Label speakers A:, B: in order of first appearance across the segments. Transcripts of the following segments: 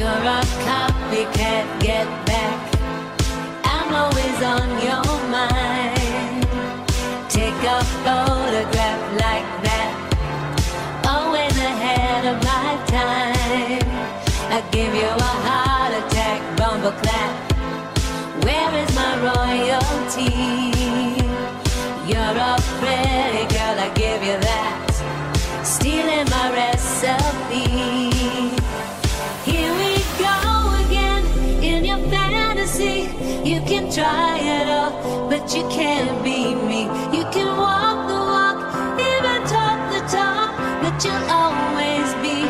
A: copycat get back. I'm always on your mind. Take a photograph like that. Always ahead of my time. I give you a heart attack, bumble clap. Where is my royalty? You're a pretty girl, I give you that. Stealing You can try it all, but you can't be me. You can walk the walk, even talk the talk, but you'll always be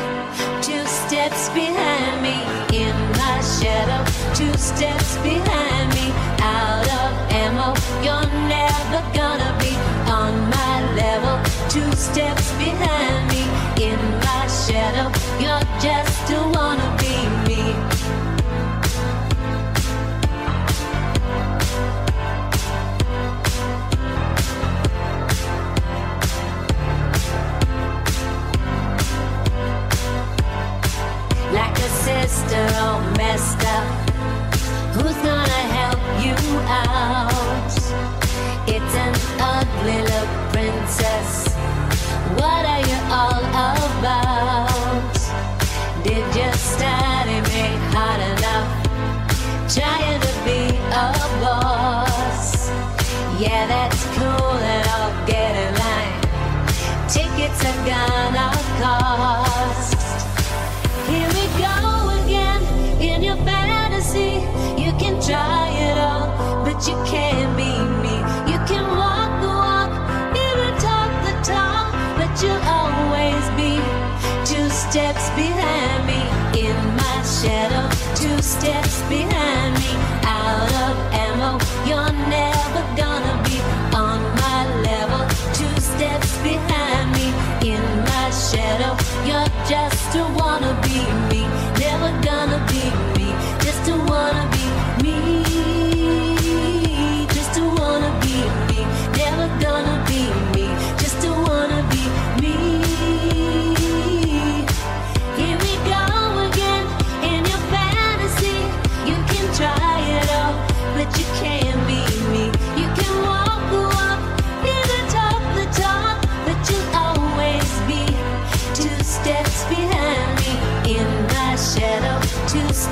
A: two steps behind me in my shadow. Two steps behind me, out of ammo. You're never gonna be on my level. Two steps behind me in my shadow. You're just a wanna messed up. Try it all, but you can't be me. You can walk the walk, even talk the talk, but you'll always be two steps behind me in my shadow. Two steps behind me, out of ammo. You're never gonna be on my level. Two steps behind me in my shadow. You're just a wanna be me, never gonna be me. Just a wanna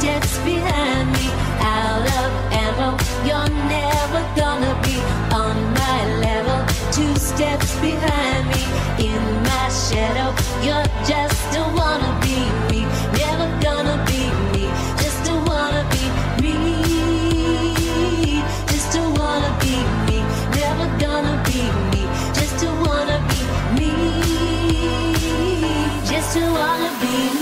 A: steps behind me. Out of ammo, you're never gonna be on my level. Two steps behind me, in my shadow, you're just a wannabe me. Never gonna be me, just a wannabe me. Just a wannabe me, never gonna be me. Just a wannabe me, just a wannabe me.